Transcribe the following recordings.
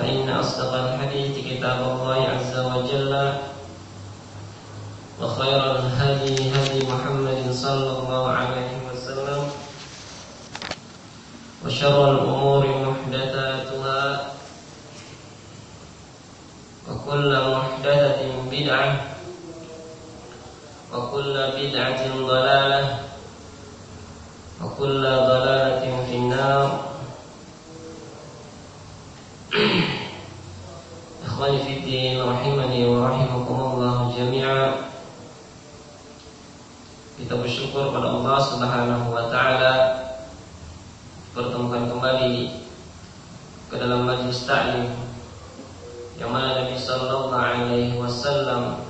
فإن أصدق الحديث كتاب الله عز وجل وخير الهدي هدي محمد صلى الله عليه وسلم وشر الأمور محدثاتها وكل محدثة بدعة وكل بدعة ضلالة وكل ضلالة في النار. rahimakumullah jami'a. Kita bersyukur pada Allah Subhanahu wa taala pertemukan kembali ke dalam majlis ta'lim yang mana Nabi sallallahu alaihi wasallam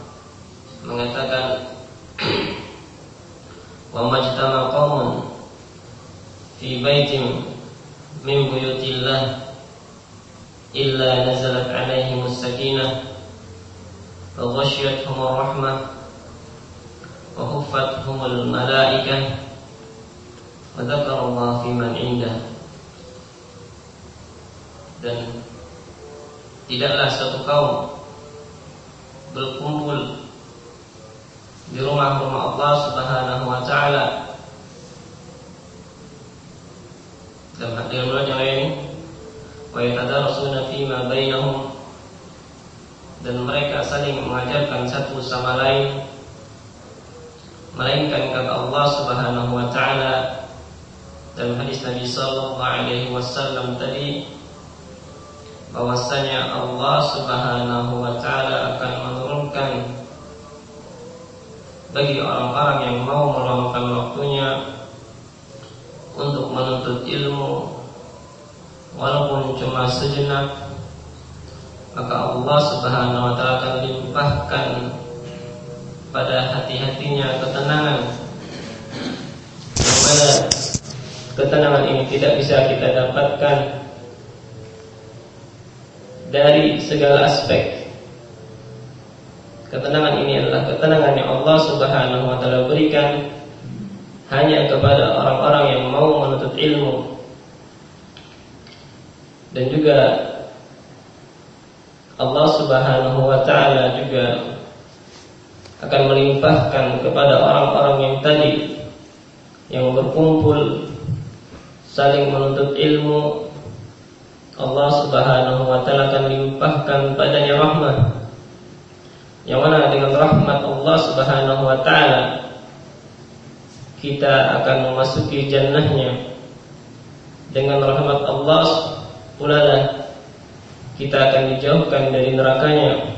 mengatakan wa majtama qaumun fi baitin min buyutillah illa nazalat alaihimus sakinah wa huffathum al-malaikah wa dzakara Allah fi man indah. Dan tidaklah satu kaum berkumpul di rumah-rumah Allah Subhanahu wa taala. Dalam ayat yang lain wa yatadarasuna fima bainahum dan mereka saling mengajarkan satu sama lain. Melainkan kata Allah Subhanahu wa taala dalam hadis Nabi sallallahu alaihi wasallam tadi bahwasanya Allah Subhanahu wa taala akan menurunkan bagi orang-orang yang mau meluangkan waktunya untuk menuntut ilmu walaupun cuma sejenak maka Allah Subhanahu wa taala akan limpahkan pada hati-hatinya ketenangan. Yang mana ketenangan ini tidak bisa kita dapatkan dari segala aspek. Ketenangan ini adalah ketenangan yang Allah Subhanahu wa taala berikan hanya kepada orang-orang yang mau menuntut ilmu. Dan juga Allah Subhanahu wa taala juga akan melimpahkan kepada orang-orang yang tadi yang berkumpul saling menuntut ilmu. Allah Subhanahu wa taala akan limpahkan padanya rahmat. Yang mana dengan rahmat Allah Subhanahu wa taala kita akan memasuki jannahnya. Dengan rahmat Allah pula kita akan dijauhkan dari nerakanya.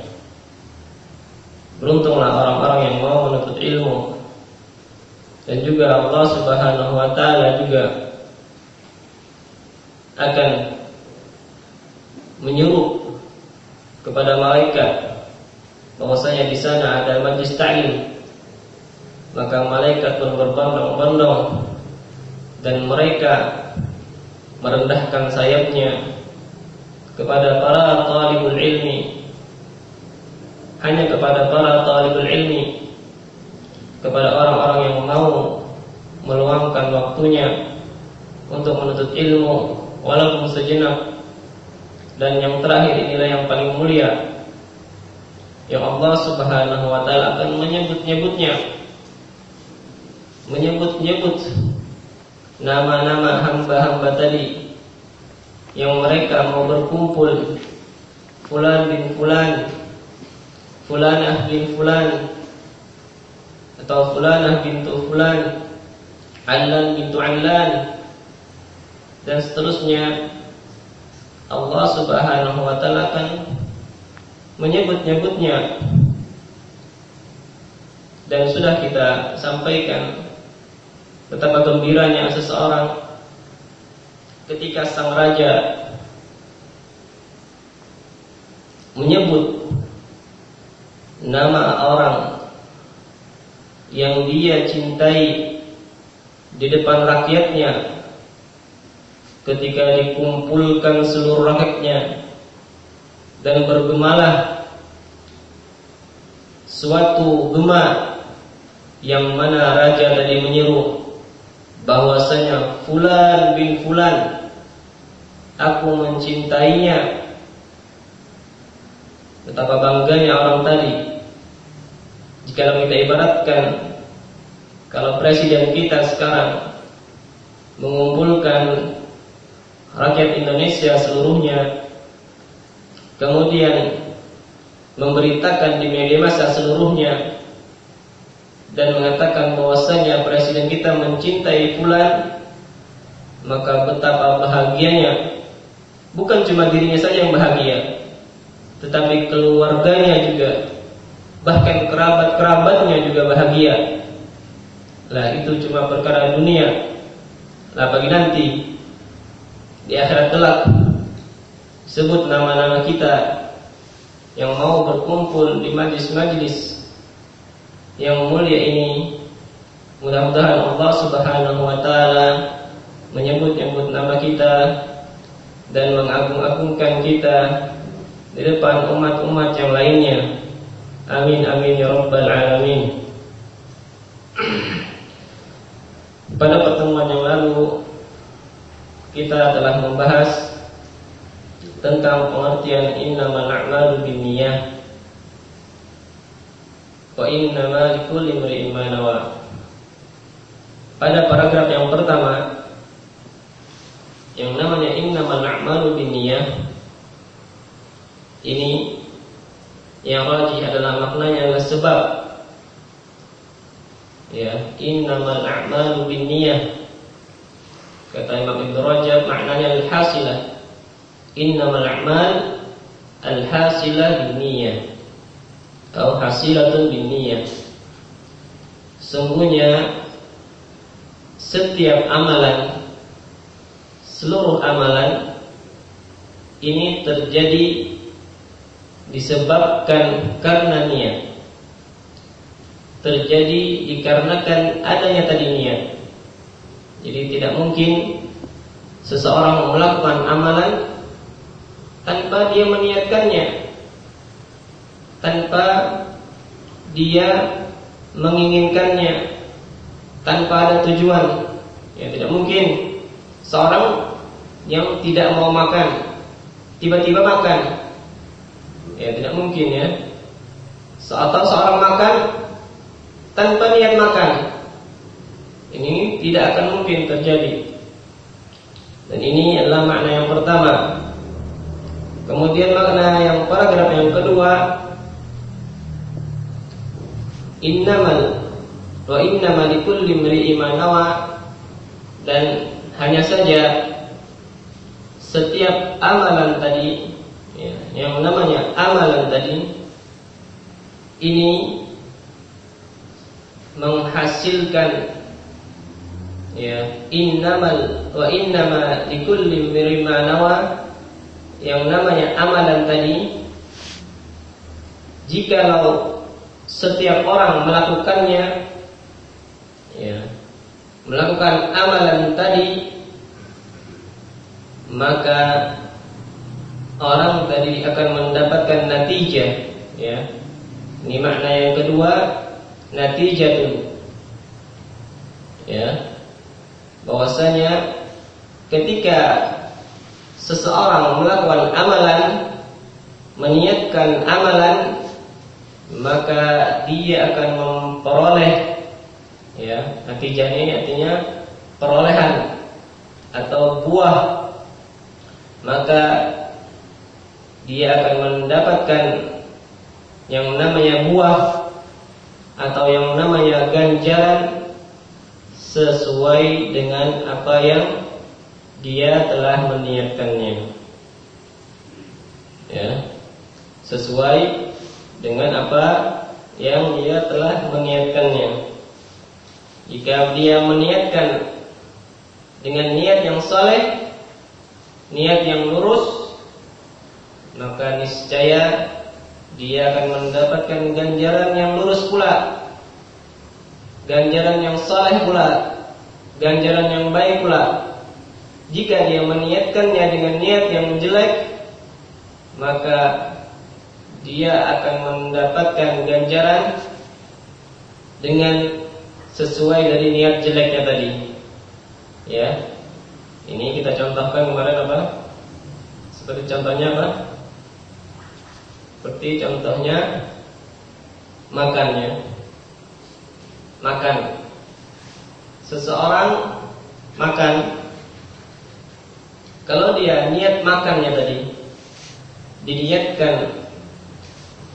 Beruntunglah orang-orang yang mau menuntut ilmu. Dan juga Allah Subhanahu wa taala juga akan menyuruh kepada malaikat bahwasanya di sana ada majlis ta'lim. Maka malaikat pun berbondong-bondong dan mereka merendahkan sayapnya kepada para talibul ilmi. Hanya kepada para talibul ilmi. Kepada orang-orang yang mau meluangkan waktunya untuk menuntut ilmu walaupun sejenak. Dan yang terakhir inilah yang paling mulia yang Allah Subhanahu wa taala akan menyebut-nyebutnya. Menyebut-nyebut nama-nama hamba-hamba tadi yang mereka mau berkumpul. Fulan bin fulan. Fulanah bin fulan. Atau fulanah bintu fulan. Allan bintu allan. Dan seterusnya. Allah Subhanahu wa taala akan menyebut-nyebutnya. Dan sudah kita sampaikan betapa gembiranya seseorang ketika sang raja menyebut nama orang yang dia cintai di depan rakyatnya ketika dikumpulkan seluruh rakyatnya dan bergemalah suatu gema yang mana raja tadi menyeru bahwasanya fulan bin fulan aku mencintainya. Betapa bangganya orang tadi. Jika kita ibaratkan kalau presiden kita sekarang mengumpulkan rakyat Indonesia seluruhnya kemudian memberitakan di media massa seluruhnya dan mengatakan bahwasanya presiden kita mencintai fulan maka betapa bahagianya bukan cuma dirinya saja yang bahagia tetapi keluarganya juga. Bahkan kerabat-kerabatnya juga bahagia. Lah itu cuma perkara dunia. Lah bagi nanti di akhirat kelak sebut nama-nama kita yang mau berkumpul di majlis-majlis yang mulia ini. Mudah-mudahan Allah Subhanahu wa taala menyebut-nyebut nama kita dan mengagung-agungkan kita di depan umat-umat yang lainnya. Amin amin ya rabbal alamin. Pada pertemuan yang lalu kita telah membahas tentang pengertian innamal a'malu binniyah wa innama likulli imri'in ma. Pada paragraf yang pertama yang namanya innamal a'malu binniyah. Ini yang rajih adalah maknanya adalah sebab. Ya innamal a'malu binniyah. Kata Imam Ibnu Rajab maknanya al-hasilah. Innamal a'mal al-hasilah binniyah. Atau hasilatun binniyah. Sungguhnya setiap amalan seluruh amalan ini terjadi disebabkan karena niat. Terjadi dikarenakan adanya tadi niat. Jadi tidak mungkin seseorang melakukan amalan tanpa dia meniatkannya. Tanpa dia menginginkannya. Tanpa ada tujuan. Ya tidak mungkin seorang yang tidak mau makan. Tiba-tiba makan. Ya tidak mungkin ya. Atau seorang makan tanpa niat makan. Ini tidak akan mungkin terjadi. Dan ini adalah makna yang pertama. Kemudian makna yang paragraf yang kedua. Innamal wa innamal likulli imri'in nawa. Dan hanya saja setiap amalan tadi ya, yang namanya amalan tadi ini menghasilkan ya innamal wa innama likulli imri'in nawa yang namanya amalan tadi jikalau setiap orang melakukannya ya melakukan amalan tadi maka orang tadi akan mendapatkan natijah ya. Ini makna yang kedua natijah itu ya. Bahwasanya ketika seseorang melakukan amalan meniatkan amalan maka dia akan memperoleh ya. Natijahnya artinya perolehan atau buah maka dia akan mendapatkan yang namanya buah atau yang namanya ganjaran sesuai dengan apa yang dia telah meniatkannya. Ya. Sesuai dengan apa yang dia telah meniatkannya. Jika dia meniatkan dengan niat yang saleh niat yang lurus maka niscaya dia akan mendapatkan ganjaran yang lurus pula. Ganjaran yang saleh pula. Ganjaran yang baik pula. Jika dia meniatkannya dengan niat yang jelek, maka dia akan mendapatkan ganjaran dengan sesuai dari niat jeleknya tadi. Ya. Ini kita contohkan kemarin apa? Seperti contohnya apa? Seperti contohnya makannya. Makan. Seseorang makan kalau dia niat makannya tadi diniatkan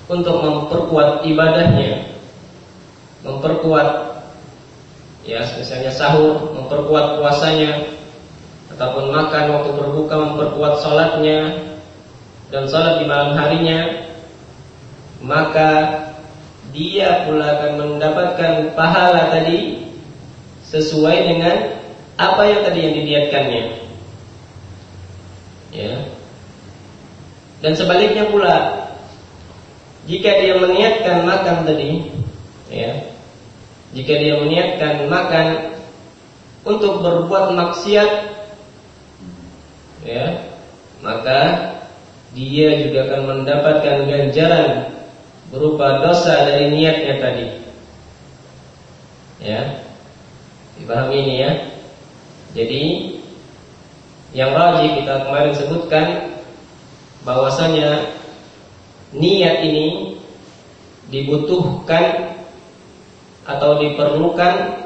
untuk memperkuat ibadahnya, memperkuat ya misalnya sahur, memperkuat puasanya ataupun makan waktu berbuka memperkuat sholatnya dan sholat di malam harinya maka dia pula akan mendapatkan pahala tadi sesuai dengan apa yang tadi yang diniatkannya ya. Dan sebaliknya pula jika dia meniatkan makan tadi, ya, jika dia meniatkan makan untuk berbuat maksiat, ya, maka dia juga akan mendapatkan ganjaran berupa dosa dari niatnya tadi. Ya, dipahami ini ya. Jadi yang rajih kita kemarin sebutkan bahwasanya niat ini dibutuhkan atau diperlukan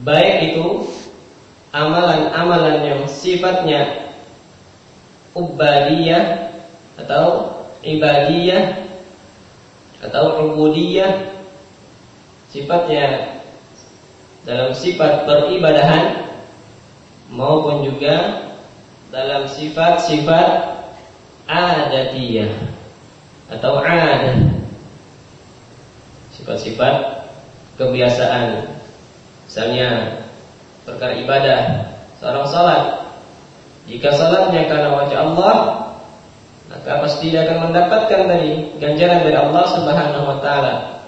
baik itu amalan-amalan yang sifatnya ubadiyah atau ibadiyah atau ubudiyah. Sifatnya dalam sifat peribadahan maupun juga dalam sifat-sifat adatiyah atau adat sifat-sifat kebiasaan. Misalnya perkara ibadah seorang salat jika salatnya karena wajah Allah maka pasti dia akan mendapatkan tadi ganjaran dari Allah Subhanahu wa taala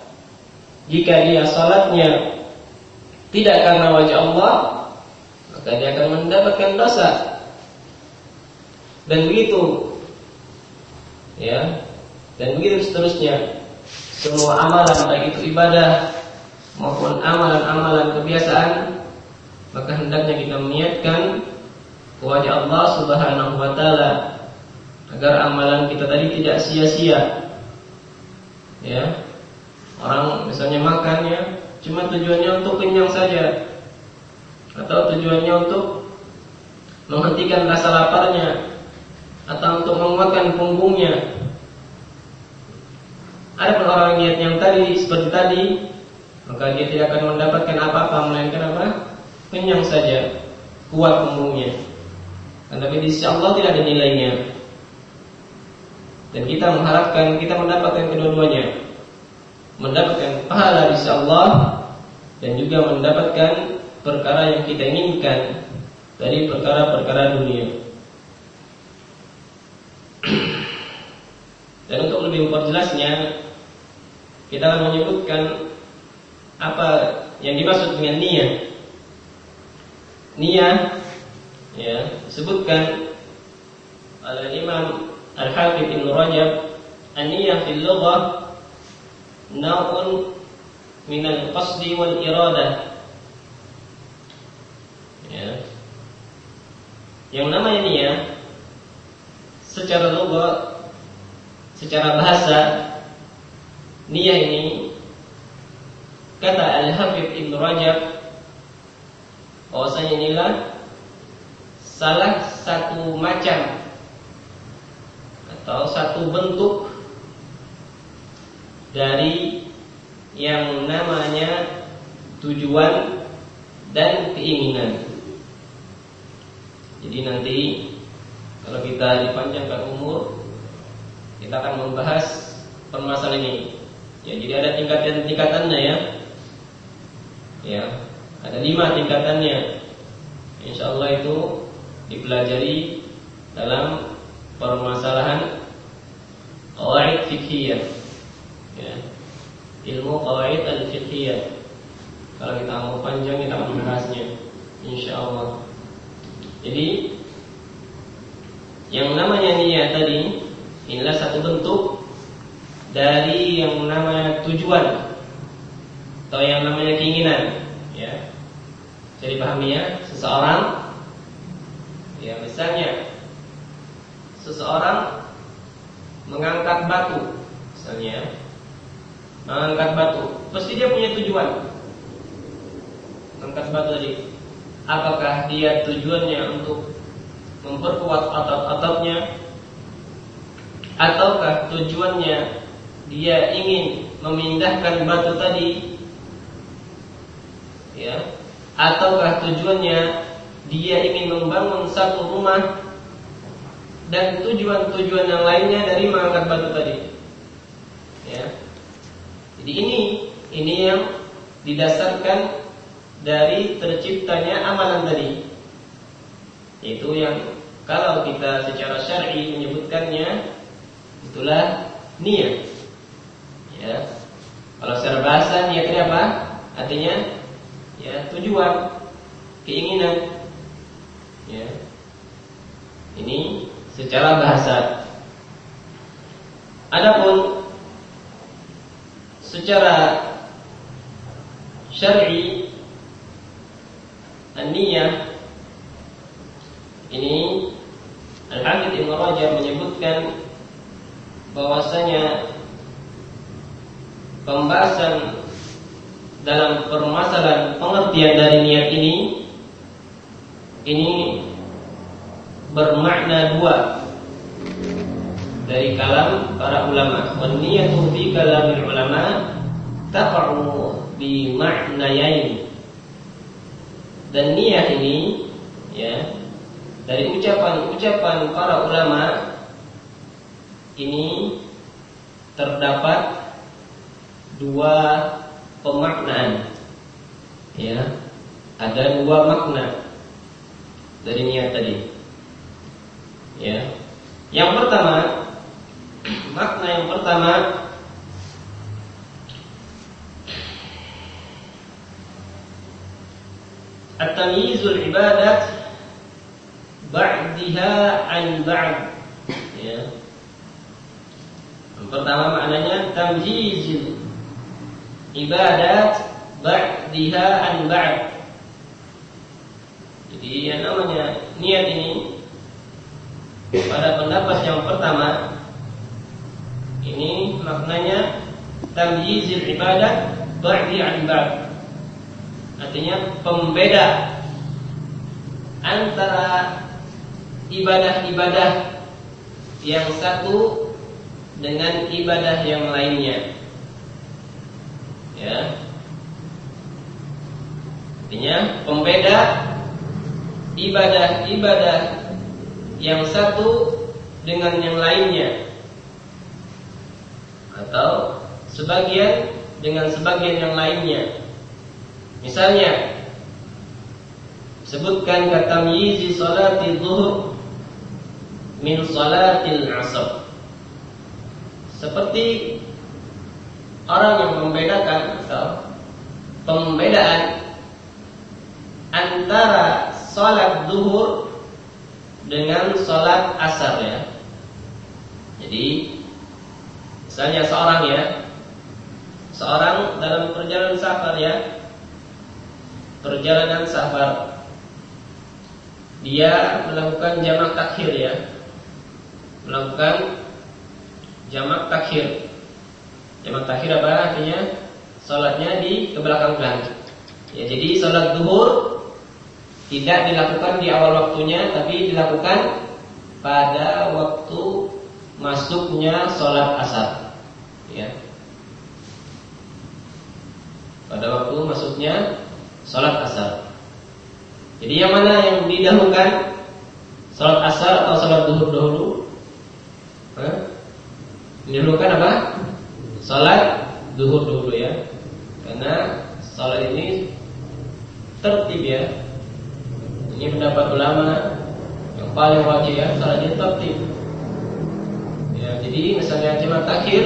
jika dia salatnya tidak karena wajah Allah maka dia akan mendapatkan dosa. Dan begitu ya. Dan begitu seterusnya. Semua amalan baik itu ibadah maupun amalan-amalan kebiasaan maka hendaknya kita meniatkan wajah Allah Subhanahu wa taala agar amalan kita tadi tidak sia-sia. Ya. Orang misalnya makannya cuma tujuannya untuk kenyang saja atau tujuannya untuk menghentikan rasa laparnya atau untuk menguatkan punggungnya. Ada orang niat yang tadi seperti tadi, maka dia tidak akan mendapatkan apa-apa melainkan apa? Kenyang saja, kuat punggungnya. Dan tapi di sisi Allah tidak ada nilainya. Dan kita mengharapkan kita mendapatkan kedua-duanya. Mendapatkan pahala di sisi Allah dan juga mendapatkan perkara yang kita inginkan dari perkara-perkara dunia. Dan untuk lebih memperjelasnya, kita akan menyebutkan apa yang dimaksud dengan niat. Niat ya, disebutkan oleh Imam Al-Hafidz Ibnu Rajab, an-niyah fil lughah naw'un min al-qasdi wal iradah ya. Yang namanya niat secara lugah secara bahasa niat ini kata Al-Hafidh Ibn Rajab bahwasanya inilah salah satu macam atau satu bentuk dari yang namanya tujuan dan keinginan. Jadi nanti kalau kita dipanjangkan umur, kita akan membahas permasalahan ini. Ya, jadi ada tingkatan-tingkatannya ya. Ya, ada lima tingkatannya. Insya Allah itu dipelajari dalam permasalahan qawaid fikhiyah. Ya. Ilmu qawaid al-fikhiyah. Kalau kita mau panjang kita akan membahasnya insyaallah. Jadi yang namanya niat tadi inilah satu bentuk dari yang namanya tujuan atau yang namanya keinginan, ya. Jadi pahami ya, seseorang misalnya seseorang mengangkat batu misalnya mengangkat batu pasti dia punya tujuan. Mengangkat batu tadi apakah dia tujuannya untuk memperkuat otot-ototnya ataukah tujuannya dia ingin memindahkan batu tadi ya ataukah tujuannya dia ingin membangun satu rumah dan tujuan-tujuan yang lainnya dari mengangkat batu tadi. Ya. Jadi ini ini yang didasarkan dari terciptanya amalan tadi. Itu yang kalau kita secara syar'i menyebutkannya itulah niat. Ya. Kalau secara bahasa niatnya apa? Artinya ya tujuan, keinginan. Ya. Ini secara bahasa. Adapun secara syar'i an-niyah ini Al-Hafidh Ibn Rajab menyebutkan bahwasanya pembahasan dalam permasalahan pengertian dari niat ini ini bermakna dua dari kalam para ulama. Wan fi kalamil ulama taqa'u bi ma'nayain. Dan niat ini ya dari ucapan-ucapan para ulama ini terdapat dua pemaknaan. Ya, ada dua makna dari niat tadi. Ya. Yang pertama, makna yang pertama At-tamyizul ibadat ba'diha an ba'd. Ya. Yang pertama maknanya tamyizul ibadat ba'diha an ba'd. Jadi yang namanya niat ini pada pendapat yang pertama ini maknanya tamyizil ibadah ba'di an. Artinya pembeda antara ibadah-ibadah yang satu dengan ibadah yang lainnya. Ya. Artinya pembeda ibadah-ibadah yang satu dengan yang lainnya atau sebagian dengan sebagian yang lainnya. Misalnya sebutkan kata mizi salati zuhur min salatil asr. Seperti orang yang membedakan atau pembedaan antara salat zuhur dengan sholat asar ya. Jadi misalnya seorang ya, seorang dalam perjalanan safar ya, perjalanan safar, dia melakukan jamak takhir ya, melakukan jamak takhir. Jamak takhir apa artinya? Sholatnya di ke belakang belakang. Ya, jadi sholat duhur tidak dilakukan di awal waktunya tapi dilakukan pada waktu masuknya sholat asar. Ya. Pada waktu masuknya sholat asar. Jadi yang mana yang didahulukan? Sholat asar atau sholat duhur dahulu? Didahulukan apa? Sholat duhur dahulu ya. Karena sholat ini tertib ya ini pendapat ulama yang paling wajib ya salatnya tertib. Ya. Jadi misalnya cuma takhir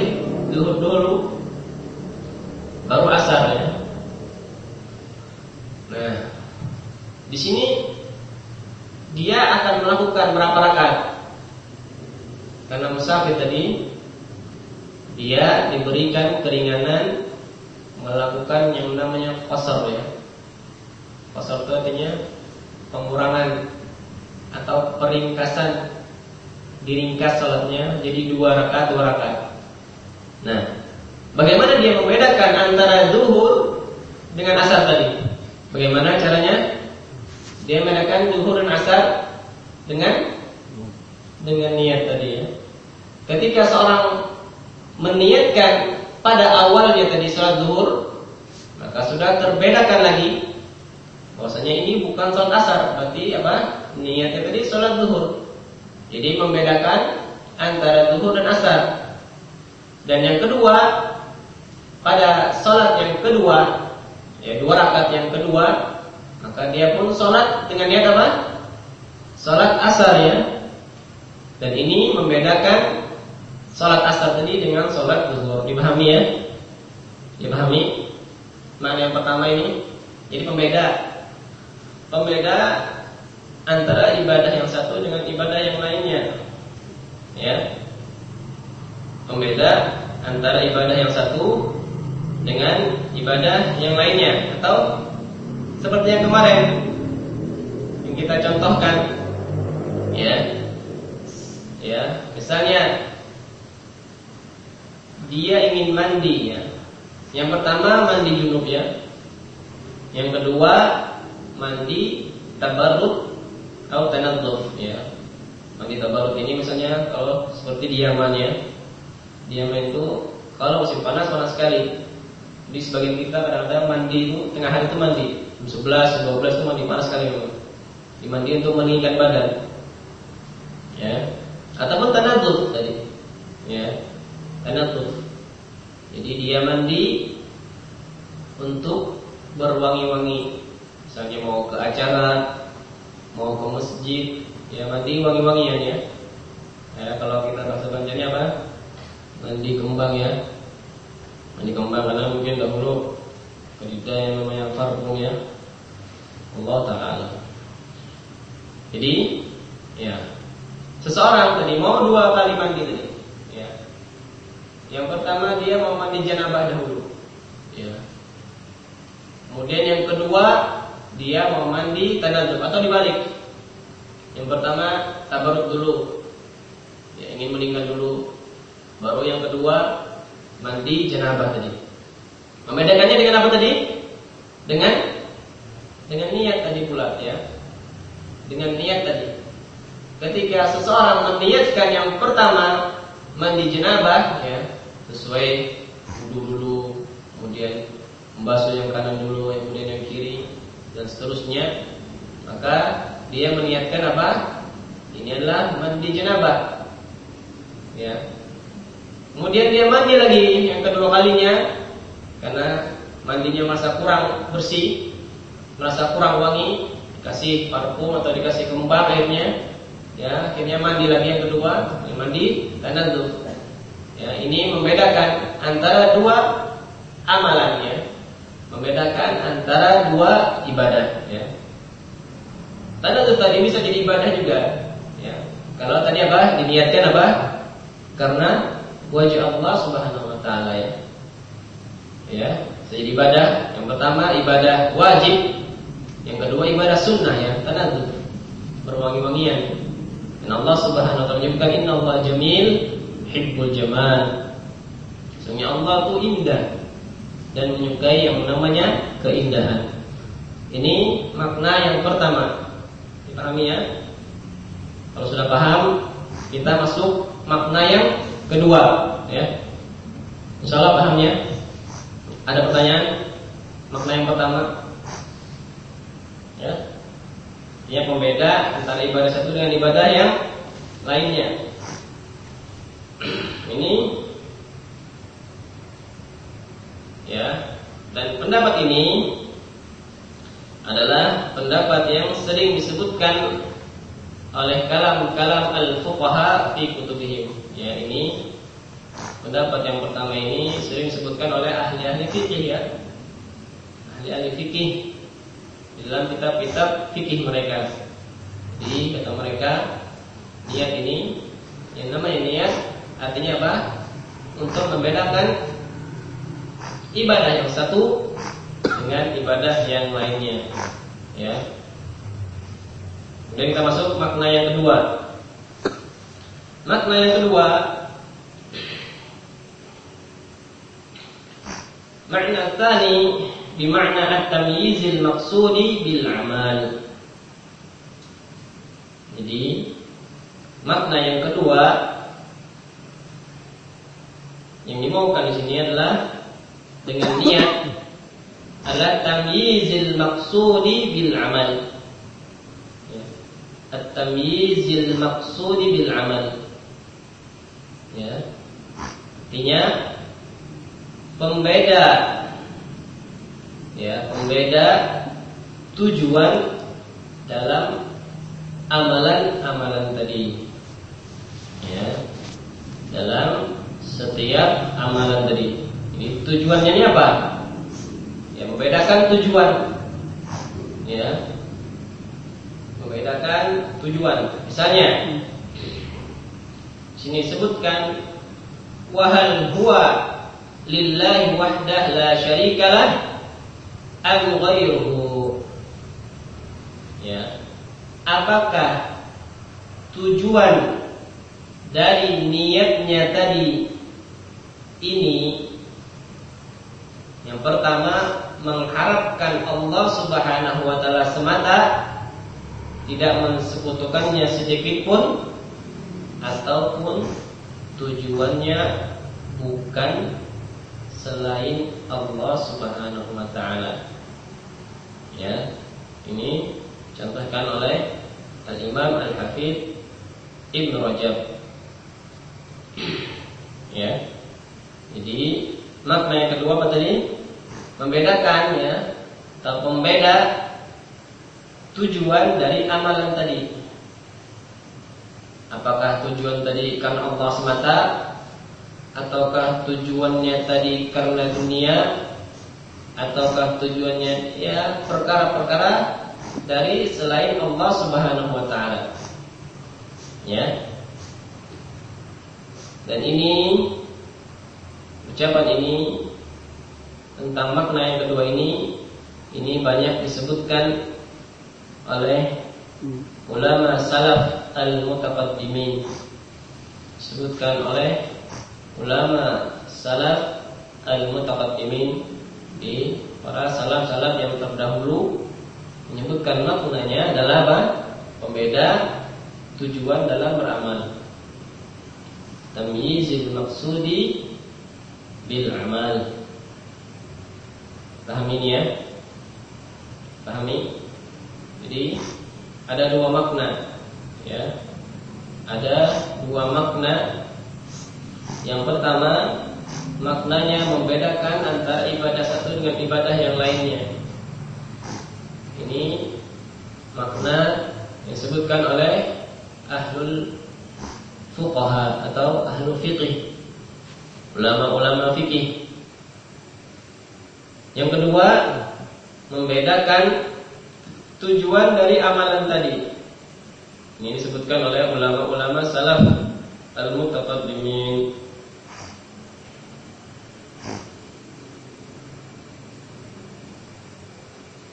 zuhur dulu baru asar ya. Nah, di sini dia akan melakukan berapa rakaat? Karena musafir tadi dia diberikan keringanan melakukan yang namanya qasar ya. Qasar itu artinya pengurangan atau peringkasan diringkas salatnya jadi dua rakaat dua rakaat. Nah, bagaimana dia membedakan antara zuhur dengan asar tadi? Bagaimana caranya? Dia membedakan zuhur dan asar dengan dengan niat tadi ya. Ketika seorang meniatkan pada awalnya tadi sholat zuhur, maka sudah terbedakan lagi bahwasanya ini bukan sholat asar, berarti apa? Niatnya tadi sholat zuhur. Jadi membedakan antara zuhur dan asar. Dan yang kedua, pada sholat yang kedua, ya dua rakaat yang kedua, maka dia pun sholat dengan niat apa? Sholat asar ya. Dan ini membedakan sholat asar tadi dengan sholat zuhur. Dipahami ya? Dipahami? Mana yang pertama ini? Jadi pembeda pembeda antara ibadah yang satu dengan ibadah yang lainnya. Ya. Pembeda antara ibadah yang satu dengan ibadah yang lainnya atau seperti yang kemarin yang kita contohkan ya. Ya, misalnya dia ingin mandi ya. Yang pertama mandi junub ya. Yang kedua mandi tabarruk atau tanadzuf ya. Mandi tabarruk ini misalnya kalau seperti di Yaman ya. Di Yaman itu kalau musim panas panas sekali. Di sebagian kita kadang-kadang mandi itu tengah hari itu mandi. Jam 11, jam 12 itu mandi panas sekali memang. Dimandi untuk meninggikan badan. Ya. Ataupun tanadzuf tadi. Ya. Tanadzuf. Jadi dia mandi untuk berwangi-wangi Misalnya mau ke acara, mau ke masjid, ya mandi wangi-wangian ya. Ya kalau kita bahasa Banjarnya apa? Mandi kembang ya. Mandi kembang karena mungkin dahulu kerja yang namanya parfum ya. Allah Taala. Jadi ya seseorang tadi mau dua kali mandi tadi. Ya. Yang pertama dia mau mandi janabah dahulu. Ya. Kemudian yang kedua dia mau mandi tanadzuf atau dibalik. Yang pertama tabaruk dulu. Ya, ingin meninggal dulu. Baru yang kedua mandi janabah tadi. Membedakannya dengan apa tadi? Dengan dengan niat tadi pula ya. Dengan niat tadi. Ketika seseorang meniatkan yang pertama mandi janabah ya, sesuai wudhu dulu, kemudian membasuh yang kanan dulu, yang dan seterusnya maka dia meniatkan apa? Ini adalah mandi janabah ya. Kemudian dia mandi lagi yang kedua kalinya karena mandinya merasa kurang bersih merasa kurang wangi dikasih parfum atau dikasih kembang akhirnya ya akhirnya mandi lagi yang kedua mandi tuh ya ini membedakan antara dua amalannya membedakan antara dua ibadah ya. Tanda tadi bisa jadi ibadah juga ya. Kalau tadi apa? Diniatkan apa? Karena wajah Allah Subhanahu wa taala ya. Ya, jadi ibadah. Yang pertama ibadah wajib, yang kedua ibadah sunnah ya, tanadzuf. Berwangi-wangian. Dan Allah Subhanahu wa taala menyebutkan inna Allah jamil hibbul jamal. Sesungguhnya Allah itu indah dan menyukai yang namanya keindahan. Ini makna yang pertama. Dipahami ya? Kalau sudah paham, kita masuk makna yang kedua, ya. Insyaallah pahamnya. Ada pertanyaan? Makna yang pertama? Ya. Yang pembeda antara ibadah satu dengan ibadah yang lainnya. Ini ya dan pendapat ini adalah pendapat yang sering disebutkan oleh kalam-kalam al-fuqaha fi kutubihim Ya, ini pendapat yang pertama ini sering disebutkan oleh ahli-ahli fikih ya. Ahli-ahli fikih dalam kitab-kitab fikih mereka. Jadi kata mereka niat ini yang namanya niat artinya apa? Untuk membedakan ibadah yang satu dengan ibadah yang lainnya. Ya. Kemudian kita masuk makna yang kedua. Makna yang kedua Makna tani Bimakna at-tamyizil maqsudi bil amal Jadi Makna yang kedua Yang dimaukan di sini adalah Dengan niat Adalah tamyizil maqsudi bil amal. Ya. At-tamyizil maqsudi bil amal. Ya. Artinya pembeda. Ya pembeda tujuan dalam amalan-amalan tadi. Ya. Dalam setiap amalan tadi ini tujuannya ini apa ya membedakan tujuan ya membedakan tujuan misalnya Sini sebutkan wahal huwa lillahi wahdah la syarikalah am ghairuhu. Ya. Apakah tujuan dari niatnya tadi ini yang pertama mengharapkan Allah Subhanahu wa taala semata tidak mensekutukannya sedikit pun ataupun tujuannya bukan selain Allah Subhanahu wa taala. Ya. Ini contohkan oleh Al-Imam Al-Hafidz Ibnu Rajab. Ya. Jadi makna yang kedua apa tadi? Membedakan ya atau pembeda tujuan dari amalan tadi. Apakah tujuan tadi karena Allah semata Ataukah tujuannya tadi karena dunia Ataukah tujuannya ya perkara-perkara Dari selain Allah subhanahu wa ta'ala Ya Dan ini Ucapan ini Tentang makna yang kedua ini Ini banyak disebutkan Oleh ulama salaf al-mutaqaddimin disebutkan oleh ulama salaf al-mutaqaddimin di para salaf-salaf yang terdahulu menyebutkan maknanya adalah apa? Pembeda tujuan dalam beramal. Tamyizul maksudi bil amal. Pahami ini ya? Pahami? Jadi ada dua makna ya ada dua makna yang pertama maknanya membedakan antara ibadah satu dengan ibadah yang lainnya ini makna yang disebutkan oleh ahlul fuqaha atau ahlul fiqih ulama-ulama fikih yang kedua membedakan tujuan dari amalan tadi. Ini disebutkan oleh ulama-ulama salaf al-mutaqaddimin.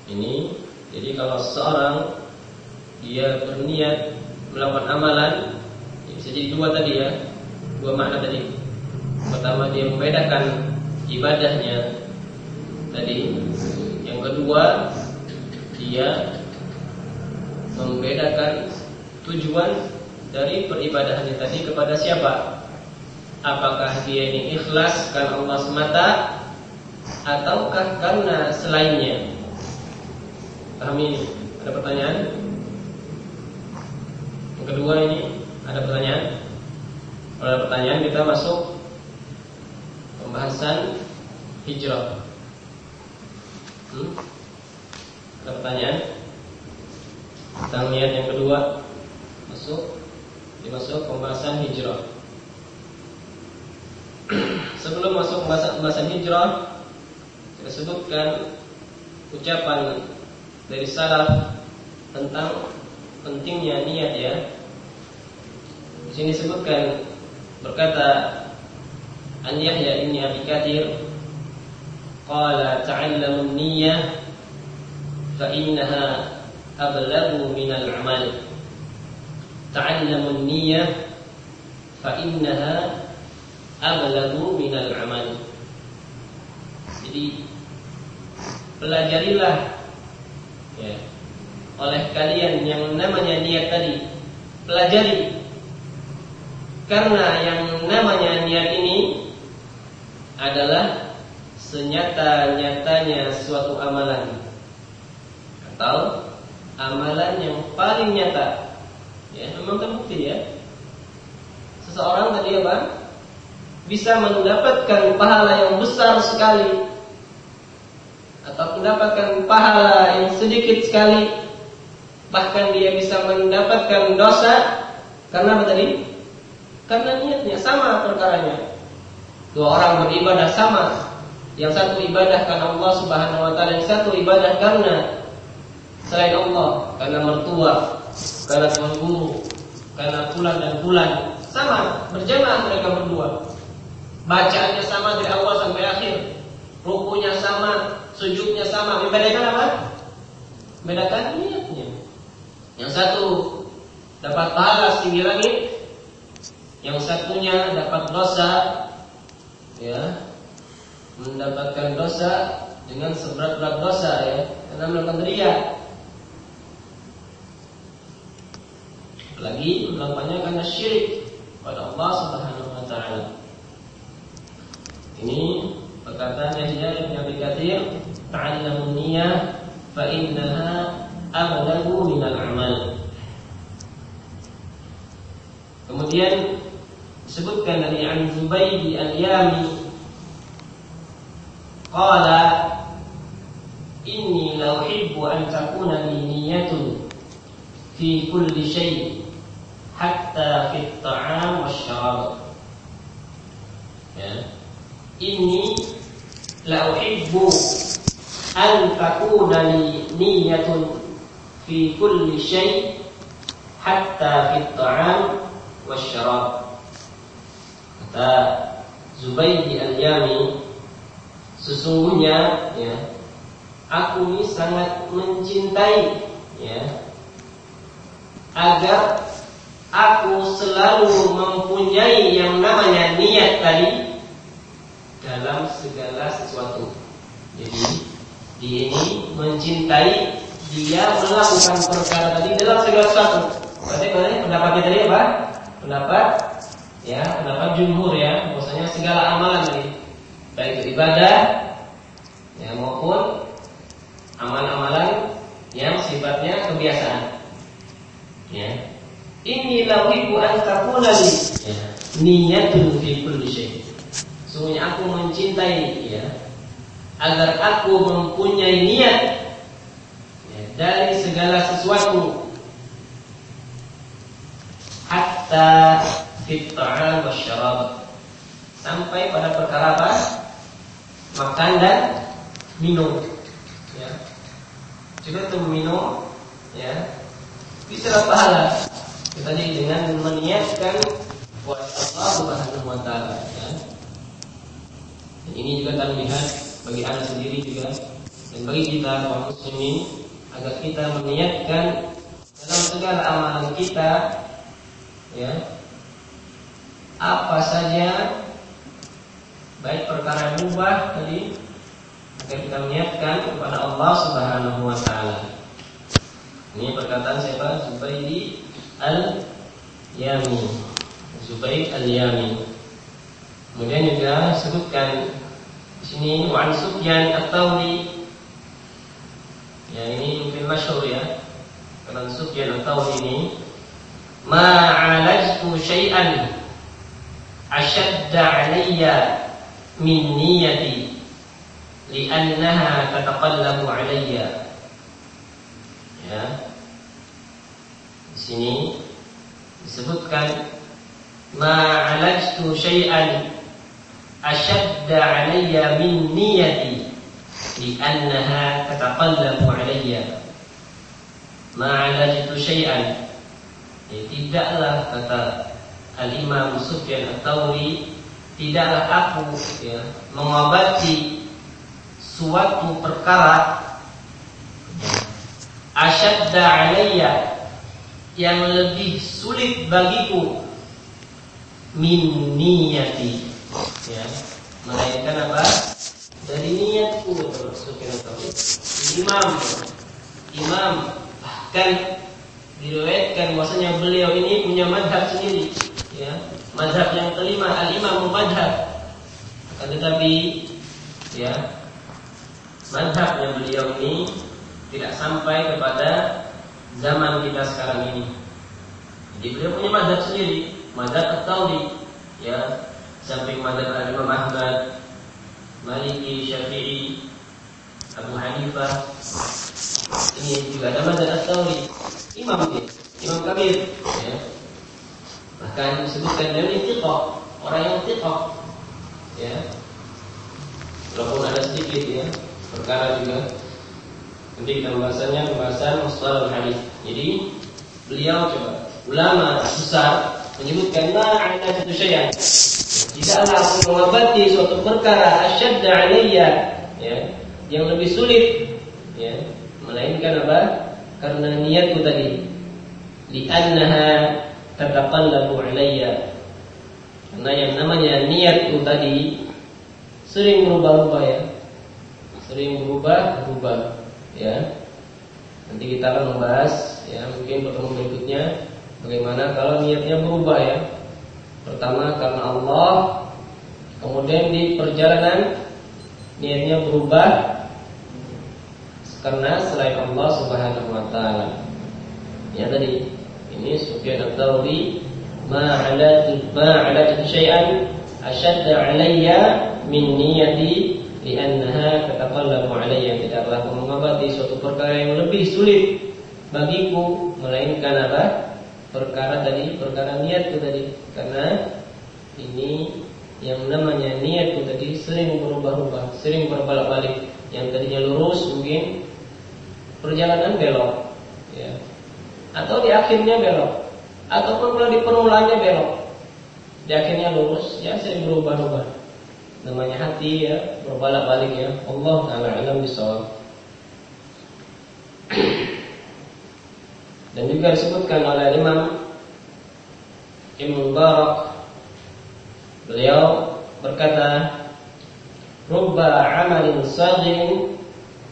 Ini jadi kalau seorang dia berniat melakukan amalan bisa jadi dua tadi ya, dua makna tadi. Pertama dia membedakan ibadahnya tadi. Yang kedua dia membedakan tujuan dari peribadahannya tadi kepada siapa? Apakah dia ini ikhlas karena Allah semata ataukah karena selainnya? Ini? Ada pertanyaan? Yang kedua ini ada pertanyaan? Kalau ada pertanyaan kita masuk pembahasan hijrah. Hmm? Ada pertanyaan? Tentang niat yang kedua Masuk Dimasuk pembahasan hijrah sebelum masuk masa masa hijrah kita sebutkan ucapan dari salaf tentang pentingnya niat ya. Di sini sebutkan berkata An Yahya ini Abi Kathir qala ta'allamu niyyah fa innaha ablagu min al-amal ta'allamu niyyah fa innaha ablagu min al-amal jadi pelajarilah ya, oleh kalian yang namanya niat tadi pelajari. Karena yang namanya niat ini adalah senyata-nyatanya suatu amalan atau amalan yang paling nyata. Ya, memang terbukti ya. Seseorang tadi apa? Bisa mendapatkan pahala yang besar sekali atau mendapatkan pahala yang sedikit sekali bahkan dia bisa mendapatkan dosa karena apa tadi? Karena niatnya sama perkaranya. Dua orang beribadah sama. Yang satu ibadah karena Allah Subhanahu wa taala, yang satu ibadah karena selain Allah, karena mertua, karena tuan guru, karena bulan dan bulan. Sama, berjamaah mereka berdua. Bacaannya sama dari awal sampai akhir. Rukunya sama, sujudnya sama. Membedakan apa? Membedakan niatnya. Yang satu dapat pahala setinggi langit, yang satunya dapat dosa ya mendapatkan dosa dengan seberat-berat dosa ya. Karena melakukan ria lagi melakukannya karena syirik pada Allah Subhanahu wa taala. Ini perkataan Yahya bin Abi Katsir ta'allamu niyyah fa innaha ablagu minal amal. Kemudian disebutkan dari An Zubaydi Al-Yami qala inni la uhibbu an takuna li niyyatun fi kulli shay hatta fi at-ta'am wasyarab ya inni la uhibbu an takuna li niyyatun fi kulli shay hatta fi at-ta'am wasyarab Kata Zubaydi al-Yami Sesungguhnya ya Aku ini sangat mencintai ya Agar Aku selalu mempunyai yang namanya niat tadi Dalam segala sesuatu. Jadi Dia ini mencintai Dia melakukan perkara tadi dalam segala sesuatu. Berarti pendapatnya tadi apa? Pendapat ya pendapat jumhur ya bahwasanya segala amalan ini baik itu ibadah ya maupun amalan-amalan yang sifatnya kebiasaan. Ya. Ini lawibu an takuna li. Ya, niyatun sungguhnya aku mencintai ya. Agar aku mempunyai niat ya, dari segala sesuatu. Hatta fit ta'am wasyarab sampai pada perkara apa? Makan dan minum ya. Juga itu minum ya bisa pahala tadi dengan meniatkan buat Allah Subhanahu wa taala ya. Dan ini juga kita lihat bagi anda sendiri juga dan bagi kita kaum muslimin agar kita meniatkan dalam segala amalan kita ya apa saja baik perkara yang mubah tadi agar kita niatkan kepada Allah Subhanahu wa taala. Ini perkataan siapa? Zubaidi Al-Yami. Zubaid Al-Yami. Kemudian juga sebutkan di sini Wan Sufyan At-Tawri. Ya ini mungkin masyhur ya. Karena Sufyan At-Tawri ini ma'alajtu syai'an ashadda alayya min niyati li'annaha tataqallabu alayya. Ya. Di sini disebutkan ma'alajtu syai'an ashadda alayya min niyati li'annaha tataqallabu alayya. Ma'alajtu syai'an. Ya, tidaklah kata Al-Imam Sufyan At-Tauri tidaklah aku ya, mengobati suatu perkara asyadda alayya yang lebih sulit bagiku min niyati ya melainkan apa? Dari niatku imam imam bahkan diriwayatkan bahwasanya beliau ini punya madhab sendiri ya madhab yang kelima al imam madhab tetapi ya madhabnya beliau ini tidak sampai kepada zaman kita sekarang ini. Jadi beliau punya mazhab sendiri, mazhab at-Tauri, ya, samping mazhab Imam Ahmad, Maliki, Syafi'i, Abu Hanifah. Ini juga ada mazhab at-Tauri, Imam dia, Imam Kabir, ya. Bahkan disebutkan dia ini tiqah, orang yang tiqah, ya. Walaupun ada sedikit ya perkara juga Nanti kita pembahasannya pembahasan mustalah hadis. Jadi beliau coba ulama besar menyebutkan la ada satu syai'an. Tidaklah aku mengobati suatu perkara asyadda alayya ya, yang lebih sulit ya, melainkan apa? Karena niatku tadi li'annaha tataqallabu alayya. Karena yang namanya niatku tadi sering berubah-ubah ya. Sering berubah-ubah ya nanti kita akan membahas ya mungkin pertemuan berikutnya bagaimana kalau niatnya berubah ya pertama karena Allah kemudian di perjalanan niatnya berubah karena selain Allah Subhanahu wa taala ya tadi ini Sufyan ats-Tsauri ma ala ma ala syai'an ashadda alayya min niyati li'annaha tataqallabu alayya. Tidaklah mengobati suatu perkara yang lebih sulit bagiku melainkan apa? Perkara tadi perkara niatku tadi. Karena ini yang namanya niatku tadi sering berubah-ubah sering berbalik-balik yang tadinya lurus mungkin perjalanan belok ya atau di akhirnya belok. Ataupun kalau di permulaannya belok. Di akhirnya lurus ya sering berubah-ubah. Namanya hati ya berbalak-balik ya. Allah taala alam bisawab. Dan juga disebutkan oleh Imam Ibn Barak beliau berkata rubba amalin saghirin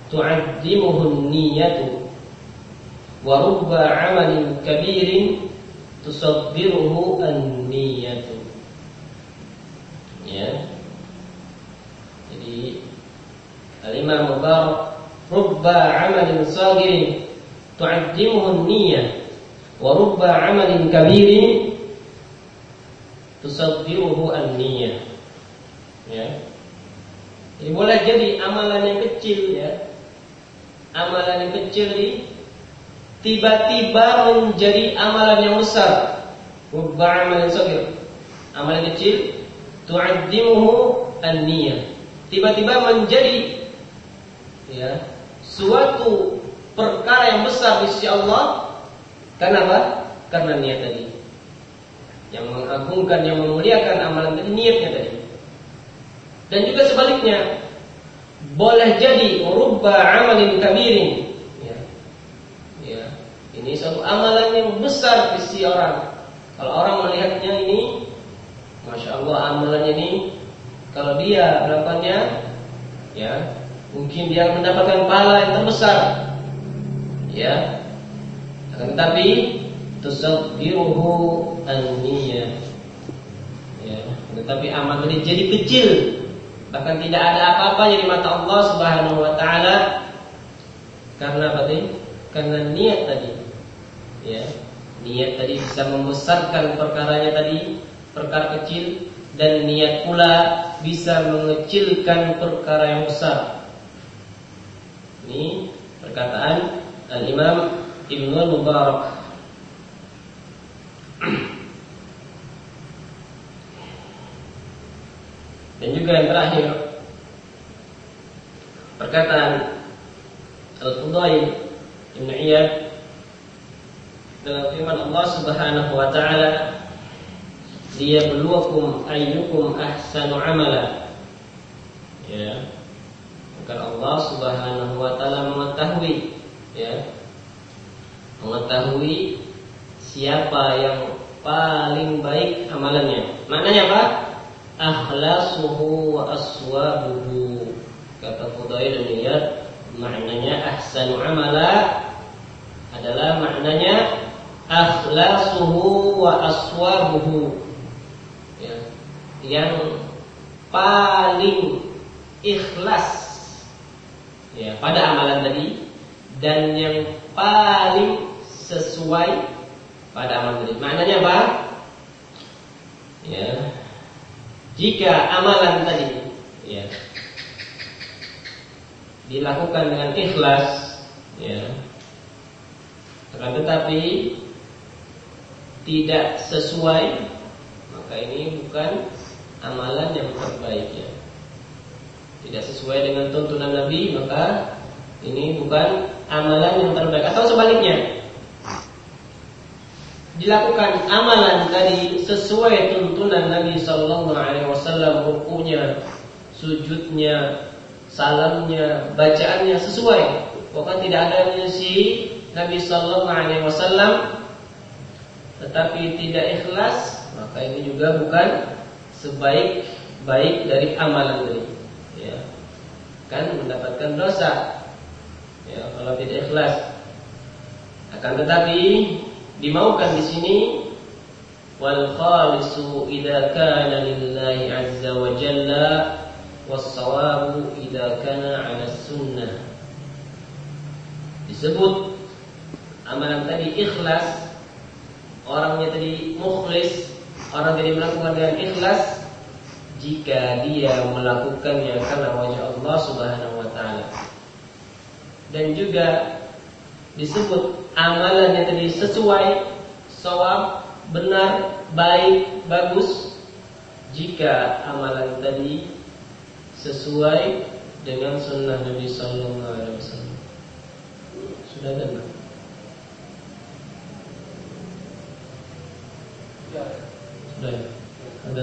tu'addimuhu niyatu rubba amalin kabirin tusabbiruhu an-niyatu. Ya. Jadi Al-Imam Mubarak Rubba amalin sagirin Tu'addimuhu niyah Wa rubba amalin kabirin Tusaddiruhu an-niyah. Ya. Jadi boleh jadi amalan yang kecil ya. Amalan yang kecil ini Tiba-tiba menjadi amalan yang besar Rubba amalin sagir Amalan kecil Tu'addimuhu an-niyah tiba-tiba menjadi ya suatu perkara yang besar di sisi Allah karena apa? Karena niat tadi. Yang mengagungkan, yang memuliakan amalan tadi niatnya tadi. Dan juga sebaliknya boleh jadi merubah amalin kabirin. Ini suatu amalan yang besar di sisi orang. Kalau orang melihatnya ini, masya Allah amalannya ini kalau dia melakukannya, ya mungkin dia mendapatkan pahala yang terbesar. Ya. Akan tetapi tusabbiruhu an-niyyah. Ya, tetapi amal ini jadi kecil. Bahkan tidak ada apa-apanya di mata Allah Subhanahu wa taala. Karena apa? Karena niat tadi. Ya. Niat tadi bisa membesarkan perkaranya tadi, perkara kecil dan niat pula bisa mengecilkan perkara yang besar. Ini perkataan Al-Imam Ibnu Mubarak. Dan juga yang terakhir perkataan Al-Fudail Ibn Iyad dalam firman Allah Subhanahu wa taala liyabluwakum ayyukum ahsanu amala. Ya. Agar Allah Subhanahu wa taala mengetahui ya. Mengetahui siapa yang paling baik amalannya. Maknanya apa? Akhlasuhu wa aswabuhu. Kata Fudail niat maknanya ahsanu amala adalah maknanya akhlasuhu wa aswabuhu ya, yang paling ikhlas ya pada amalan tadi dan yang paling sesuai pada amalan tadi. Maknanya apa? Ya. Jika amalan tadi ya dilakukan dengan ikhlas ya tetapi tidak sesuai maka ini bukan amalan yang terbaik ya tidak sesuai dengan tuntunan Nabi maka ini bukan amalan yang terbaik atau sebaliknya dilakukan amalan tadi sesuai tuntunan Nabi Sallallahu Alaihi Wasallam rukunya, sujudnya, salamnya, bacaannya sesuai. Bukan tidak ada si Nabi Sallallahu Alaihi Wasallam, tetapi tidak ikhlas, maka ini juga bukan sebaik baik dari amalan tadi. Ya, kan mendapatkan dosa. Ya, kalau tidak ikhlas. Akan tetapi dimaukan di sini wal khalisu idza kana lillahi azza wa jalla was sawabu idza kana 'ala sunnah disebut amalan tadi ikhlas orangnya tadi mukhlis orang tadi melakukan dengan ikhlas jika dia melakukannya karena wajah Allah Subhanahu wa taala. Dan juga disebut amalannya tadi sesuai, sawab, benar, baik, bagus. Jika amalan tadi sesuai dengan sunnah Nabi Sallallahu Alaihi Wasallam. Sudah ada Sudah. Ya? Ada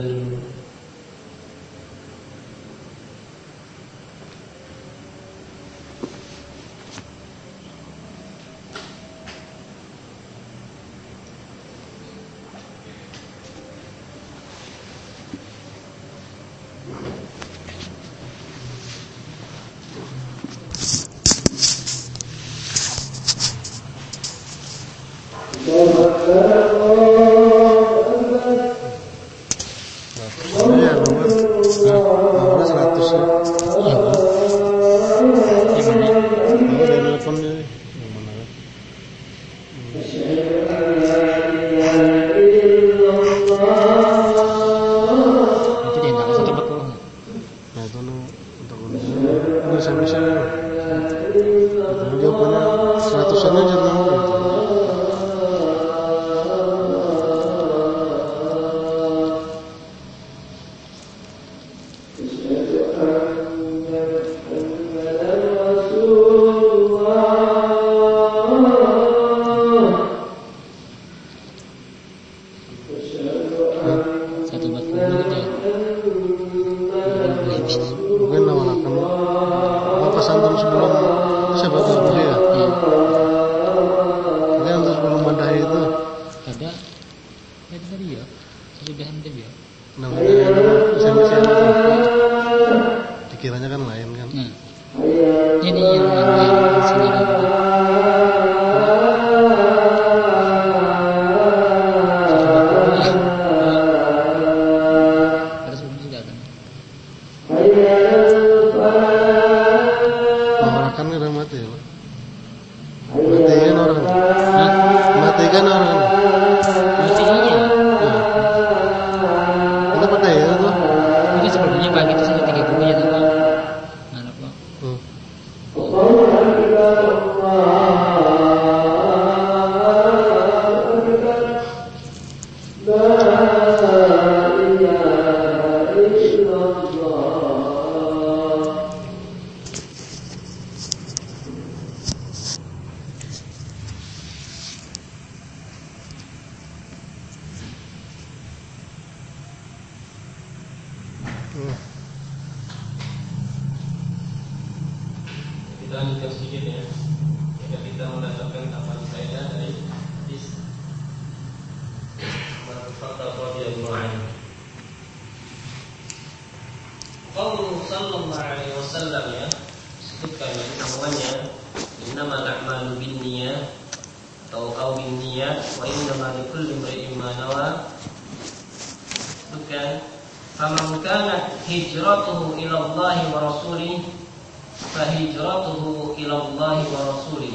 Fahijratuhu ila Allah wa rasulih.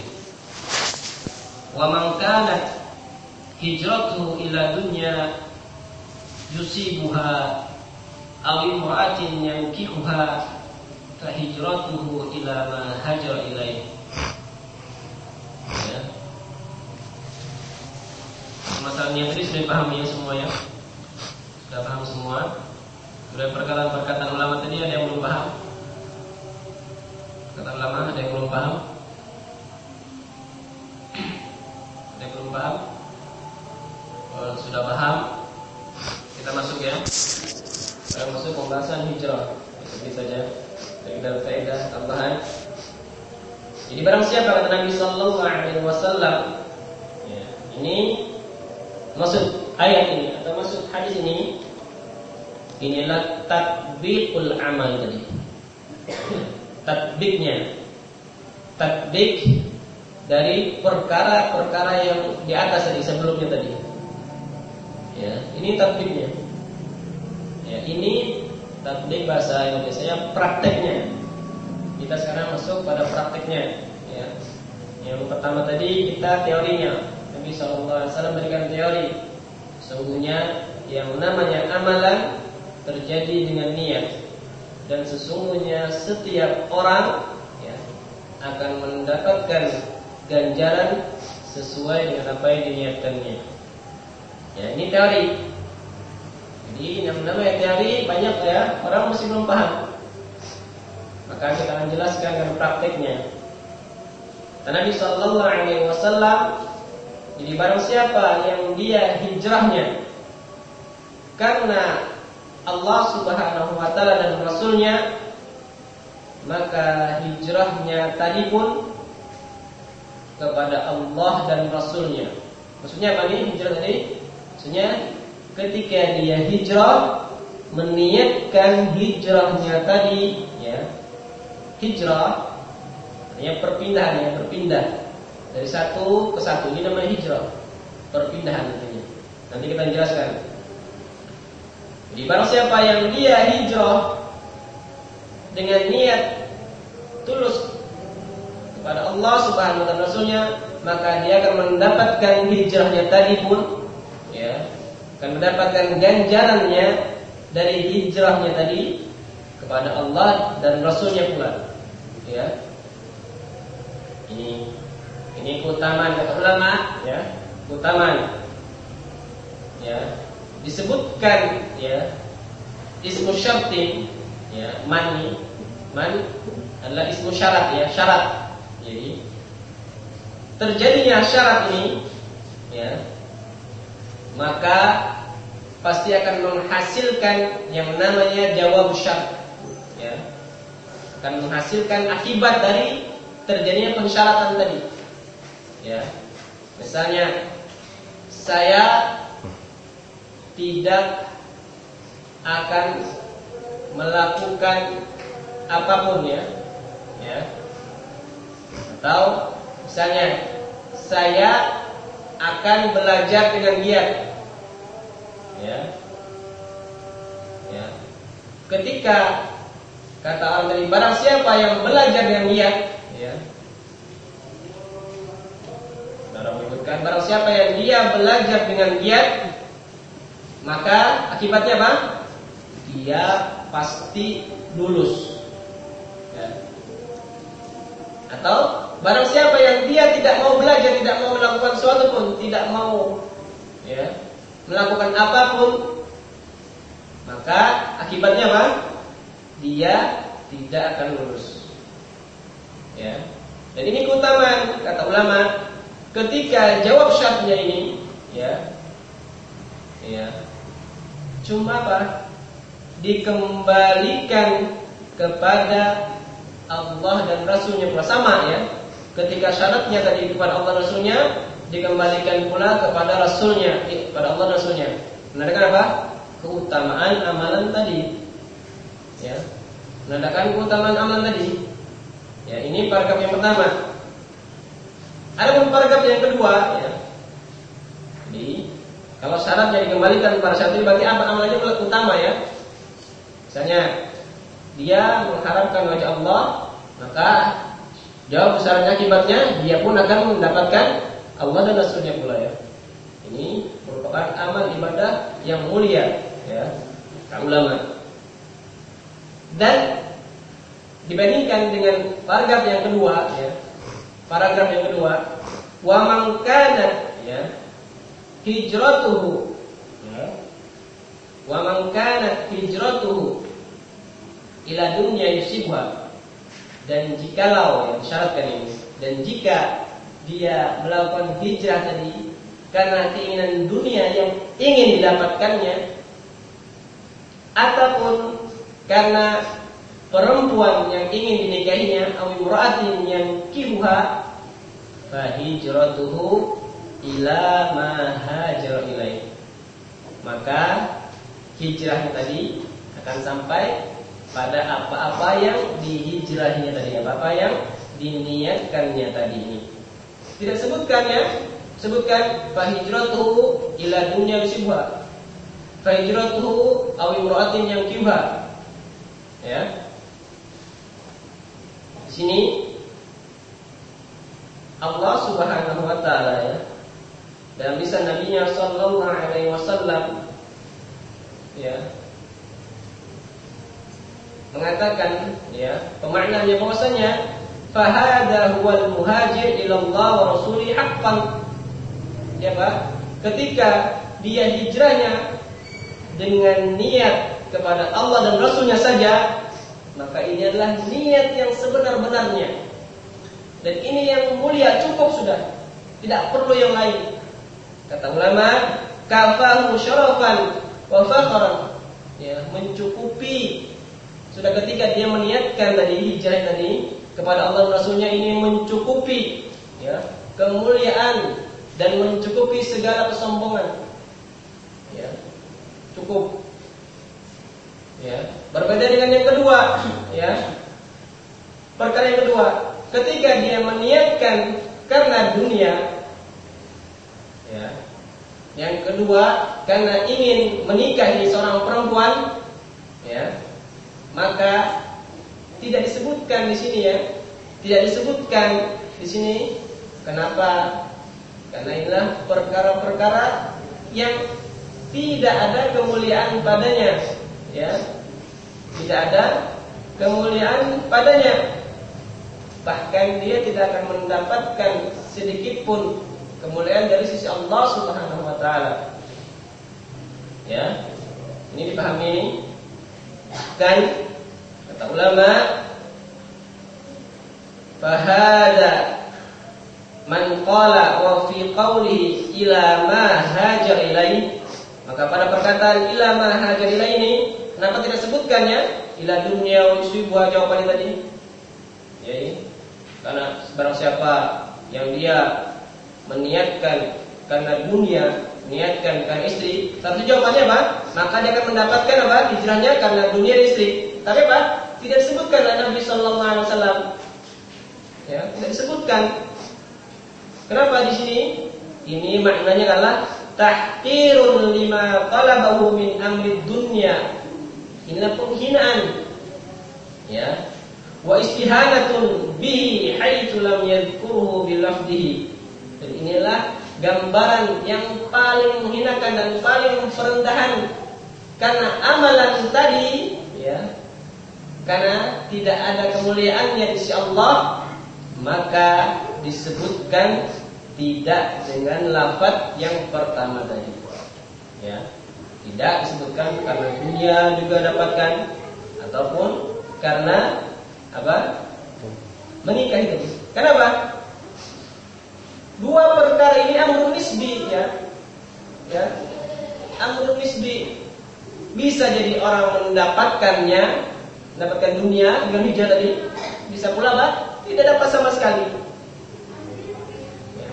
Wa man kanat hijratuhu ila dunya yusibuha aw imra'atin yankihuha fahijratuhu ila ma hajar ilaih ya. Masalah yang tadi sudah paham ya semua ya? Sudah paham semua? Sudah perkataan-perkataan ulama tadi ada yang belum paham Perkataan ulama ada yang belum paham? Ada yang belum paham? Kalau sudah paham? Kita masuk ya. Kita masuk pembahasan hijrah. Seperti saja. Faedah faedah tambahan. Jadi barang siapa? Kata Nabi Sallallahu Alaihi Wasallam, ya, ini maksud ayat ini atau maksud hadis ini inilah tatbiqul amal tadi. Tatbiknya, tatbik dari perkara-perkara yang di atas tadi sebelumnya tadi. Ya, ini tatbiknya. Ya, ini tatbik bahasa Indonesia prakteknya. Kita sekarang masuk pada prakteknya. Ya. Yang pertama tadi kita teorinya. Nabi SAW berikan teori. Sesungguhnya yang namanya amalan terjadi dengan niat dan sesungguhnya setiap orang ya, akan mendapatkan ganjaran sesuai dengan apa yang diniatkannya. Ya, ini teori. Jadi yang namanya teori banyak ya orang masih belum paham. Maka kita akan jelaskan dengan prakteknya. Dan Nabi Shallallahu Alaihi Wasallam jadi barang siapa yang dia hijrahnya karena Allah Subhanahu Wa Taala dan Rasulnya maka hijrahnya tadi pun kepada Allah dan Rasulnya. Maksudnya apa nih hijrah tadi? Maksudnya ketika dia hijrah meniatkan hijrahnya tadi ya. Hijrah artinya perpindahan ya berpindah. Dari satu ke satu ini namanya hijrah. Perpindahan artinya. Nanti kita jelaskan jadi barang siapa yang dia hijrah dengan niat tulus kepada Allah Subhanahu wa taala maka dia akan mendapatkan hijrahnya tadi pun ya akan mendapatkan ganjarannya dari hijrahnya tadi kepada Allah dan Rasulnya pula. Ya. Ini ini keutamaan kata ulama, ya. Keutamaan. Ya. Disebutkan ya ismu syartin ya mani man adalah ismu syarat ya syarat. Jadi terjadinya syarat ini ya maka pasti akan menghasilkan yang namanya jawab syarat ya. Akan menghasilkan akibat dari terjadinya pensyaratan tadi ya. Misalnya saya tidak akan melakukan apa pun ya ya atau misalnya saya akan belajar dengan giat. Ya. Ya. Ketika kata Allah dari barang siapa yang belajar dengan giat, ya. Menyebutkan barang siapa yang dia belajar dengan giat, maka akibatnya apa? Dia pasti lulus. Ya. Atau Barang siapa yang dia tidak mau belajar, tidak mau melakukan sesuatu pun, tidak mau ya, melakukan apa pun, maka akibatnya apa? Dia tidak akan lulus. Ya. Dan ini keutamaan kata ulama ketika jawab syaratnya ini, ya, ya, cuma apa? Dikembalikan kepada Allah dan Rasulnya pula sama ya. Ketika syaratnya tadi kepada Allah Rasulnya dikembalikan pula kepada Rasulnya, eh, kepada Allah Rasulnya. Menandakan apa? Keutamaan amalan tadi. Ya. Menandakan keutamaan amalan tadi. Ya, ini paragraf yang pertama. Ada pun paragraf yang kedua, ya. Jadi, kalau syaratnya dikembalikan kepada satu berarti apa amalannya utama ya. Misalnya dia mengharapkan wajah Allah, maka jawab besarnya akibatnya dia pun akan mendapatkan Allah dan Rasulnya pula ya. Ini merupakan amal ibadah yang mulia ya, kaum ulama. Dan dibandingkan dengan paragraf yang kedua ya, paragraf yang kedua, wa man ya hijratuhu. Ya, wa man hijratuhu ila dunya yusibha dan jikalau yang syaratkan ini dan jika dia melakukan hijrah tadi karena keinginan dunia yang ingin didapatkannya ataupun karena perempuan yang ingin dinikahinya atau imra'atin yang kibuha fa hijratuhu ila ma hajar maka hijrah tadi akan sampai pada apa-apa yang dihijrahinya tadi, apa-apa yang diniatkannya tadi ini. Tidak sebutkan ya, sebutkan fahijratuhu ila dunya bisibha. Fahijratuhu aw imra'atin yang kibha. Ya. Di sini Allah Subhanahu wa taala ya dalam lisan Nabi sallallahu alaihi wasallam ya mengatakan ya pemaknanya bahwasanya fahada huwal muhajir ila Allah wa rasuli haqqan. Ya Pak ketika dia hijrahnya dengan niat kepada Allah dan Rasulnya saja maka ini adalah niat yang sebenar-benarnya. Dan ini yang mulia cukup sudah. Tidak perlu yang lain kata ulama kafahu syarafan wa fakhran ya mencukupi sudah ketika dia meniatkan tadi hijrah tadi kepada Allah Rasulnya ini mencukupi ya kemuliaan dan mencukupi segala kesombongan. Ya, cukup. Ya, berbeda dengan yang kedua, ya. Perkara yang kedua, ketika dia meniatkan karena dunia, ya. Yang kedua, karena ingin menikahi seorang perempuan, ya maka tidak disebutkan di sini ya, tidak disebutkan di sini. Kenapa? Karena inilah perkara-perkara yang tidak ada kemuliaan padanya, ya. Tidak ada kemuliaan padanya. Bahkan dia tidak akan mendapatkan sedikit pun kemuliaan dari sisi Allah Subhanahu wa taala. Ya. Ini dipahami dan Kata ulama, fahada man qala wa fi qawlihi ila ma hajar ilai maka pada perkataan ila ma hajar ilai ini kenapa tidak sebutkannya ila dunia wa yusibuha jawabannya tadi ya karena barang siapa yang dia meniatkan karena dunia niatkan karena istri satu jawabannya apa maka dia akan mendapatkan apa hijrahnya karena dunia dan istri tapi apa tidak disebutkan oleh Nabi Sallallahu Alaihi Wasallam. Ya, tidak disebutkan. Kenapa di sini? Ini maknanya adalah tahqirun lima talabahu min amri dunya. Inilah penghinaan. Ya. Wa istihanatun bihi haitsu lam yadhkuruhu bil lafdihi. Dan inilah gambaran yang paling menghinakan dan paling perendahan karena amalan tadi ya karena tidak ada kemuliaannya di sisi Allah maka disebutkan tidak dengan lafaz yang pertama tadi. Ya tidak disebutkan karena dunia juga dapatkan ataupun karena apa? Menikah itu. Kenapa dua perkara ini amrun nisbi ya ya amrun nisbi bisa jadi orang mendapatkannya mendapatkan dunia dengan hijrah tadi bisa pula bah, tidak dapat sama sekali. Ya.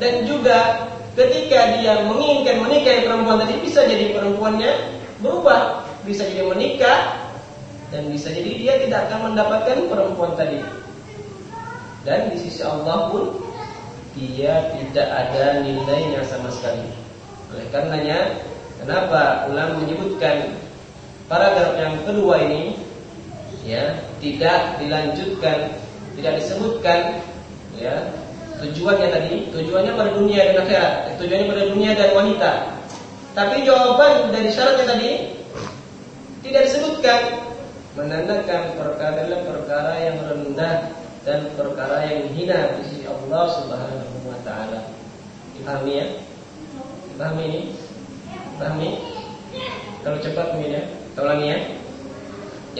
Dan juga ketika dia menginginkan menikahi perempuan tadi bisa jadi perempuannya berubah, bisa jadi menikah dan bisa jadi dia tidak akan mendapatkan perempuan tadi. Dan di sisi Allah pun dia tidak ada nilainya sama sekali. Oleh karenanya, kenapa ulama menyebutkan paragraf yang kedua ini ya tidak dilanjutkan, tidak disebutkan ya tujuannya tadi, tujuannya pada dunia dan akhirat, tujuannya pada dunia dan wanita. Tapi jawaban dari syaratnya tadi tidak disebutkan menandakan perkara adalah perkara yang rendah dan perkara yang hina di sisi Allah Subhanahu wa taala. Dipahami ya? Dipahami ini? Pahami? Kalau cepat mungkin ya. Ulangi ya.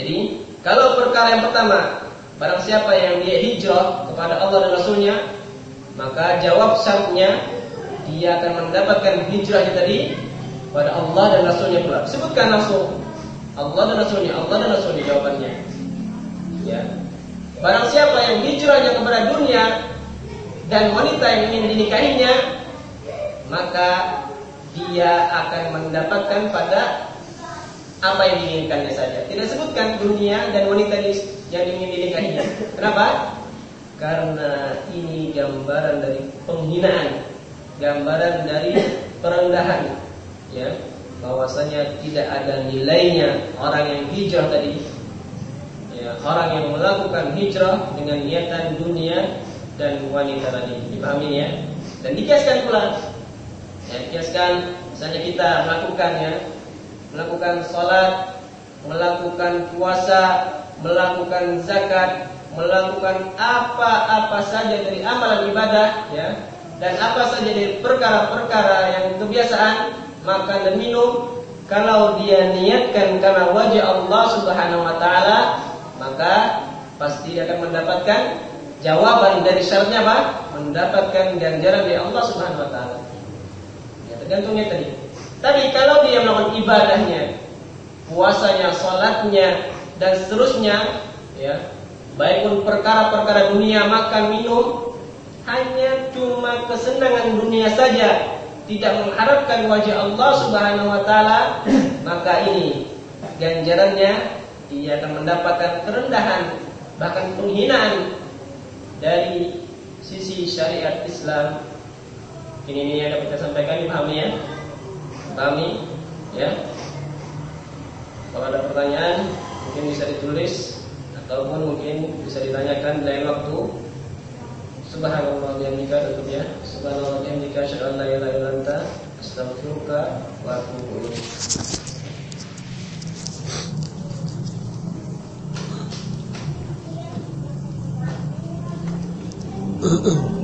Jadi, kalau perkara yang pertama, barang siapa yang dia hijrah kepada Allah dan Rasulnya, maka jawab syaratnya dia akan mendapatkan hijrahnya tadi pada Allah dan Rasulnya pula. Sebutkan langsung Allah dan Rasulnya, Allah dan Rasulnya jawabannya. Ya, Barang siapa yang hijrahnya kepada dunia dan wanita yang ingin dinikahinya, maka dia akan mendapatkan pada apa yang diinginkannya saja. Tidak sebutkan dunia dan wanita yang ingin dinikahinya. Kenapa? Karena ini gambaran dari penghinaan, gambaran dari perendahan, ya, bahwasanya tidak ada nilainya orang yang hijrah tadi ya, orang yang melakukan hijrah dengan niatan dunia dan wanita tadi. Dipahami ya? Dan dikiaskan pula. Ya dikiaskan. Misalnya kita melakukan ya melakukan sholat melakukan puasa melakukan zakat melakukan apa-apa saja dari amalan ibadah ya dan apa saja dari perkara-perkara yang kebiasaan makan dan minum kalau dia niatkan karena wajah Allah Subhanahu wa taala maka pasti akan mendapatkan jawaban dari syaratnya apa? Mendapatkan ganjaran dari Allah Subhanahu wa taala. Ya, tergantungnya tadi. Tapi kalau dia melakukan ibadahnya, puasanya, salatnya dan seterusnya, ya, baik pun perkara-perkara dunia, makan, minum, hanya cuma kesenangan dunia saja, tidak mengharapkan wajah Allah Subhanahu wa taala, maka ini ganjarannya dia akan mendapatkan kerendahan bahkan penghinaan dari sisi syariat Islam. Ini ini yang dapat kita sampaikan dipahami ya? Pahami ya? Kalau ada pertanyaan mungkin bisa ditulis ataupun mungkin bisa ditanyakan di lain waktu. Subhanallah bihamdika tutup ya. Subhanallah bihamdika asyhadu an la ilaha illa anta astaghfiruka. Mm-hmm.